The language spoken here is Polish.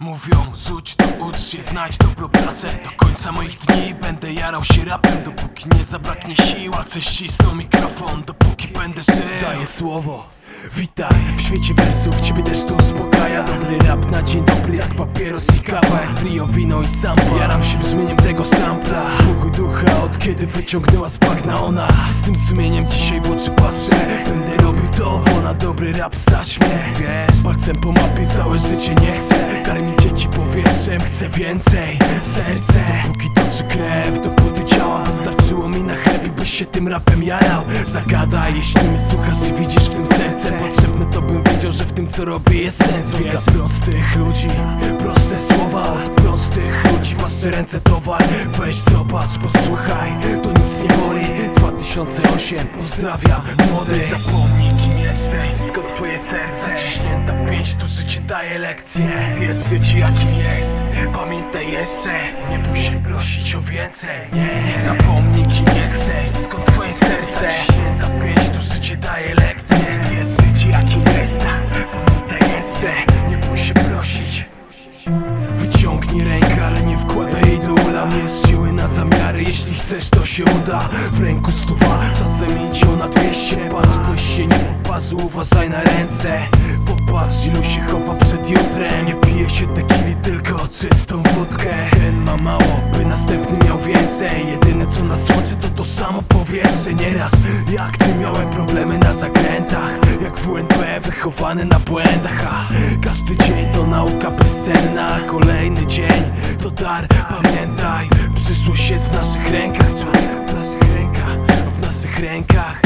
Mówią, rzuć to, ucz się, znajdź dobrą pracę. Do końca moich dni będę jarał się rapem Dopóki nie zabraknie sił, chcę ścisnął mikrofon Dopóki będę żył Daję słowo, witaj. W świecie wersów ciebie też to uspokaja. Dobry rap na dzień dobry jak papieros i kawa. Jak trio, wino i samba Jaram się brzmieniem tego sampla od kiedy wyciągnęła z bagna ona. Z tym sumieniem dzisiaj w oczy patrzę. Będę robił to, bo na dobry rap stać mnie. Wiesz, palcem po mapie całe życie nie chcę. Karmić dzieci powietrzem, chcę więcej. Serce, dopóki toczy krew, dopóty działa. Starczyło mi na chleb i byś się tym rapem jarał. Zagadaj, jeśli mnie słuchasz i widzisz w tym serce. Potrzebne to bym wiedział, że w tym co robię jest sens. Wiesz, prostych ludzi, proste słowa Od prostych wasze ręce towar. Weź zobacz, posłuchaj, to nic nie boli. 2008, pozdrawiam młody. Zapomnij kim jesteś, skąd twoje serce? Zaciśnięta pięść, tu życie daje lekcje. Wiesz życie jakim jest, pamiętaj jeszcze. Nie bój się prosić o więcej, nie. Zapomnij kim jesteś, skąd do ula Jest siły na zamiary, jeśli chcesz to się uda. W ręku stuwa, czasem idzie na 200 Patrz, byś się nie podparzył, uważaj na ręce. Popatrz, ilu się chowa przed jutrem. Nie pije się tequili, tylko czystą wódkę. Ten ma mało, by następny miał więcej. Jedyne co nas łączy to to samo powietrze. Nieraz jak ty miałem problemy na zakrętach. Jak WNP wychowany na błędach A każdy dzień nauka bezcenna. Kolejny dzień to dar, pamiętaj. Przyszłość jest w naszych rękach człowiek W naszych rękach, w naszych rękach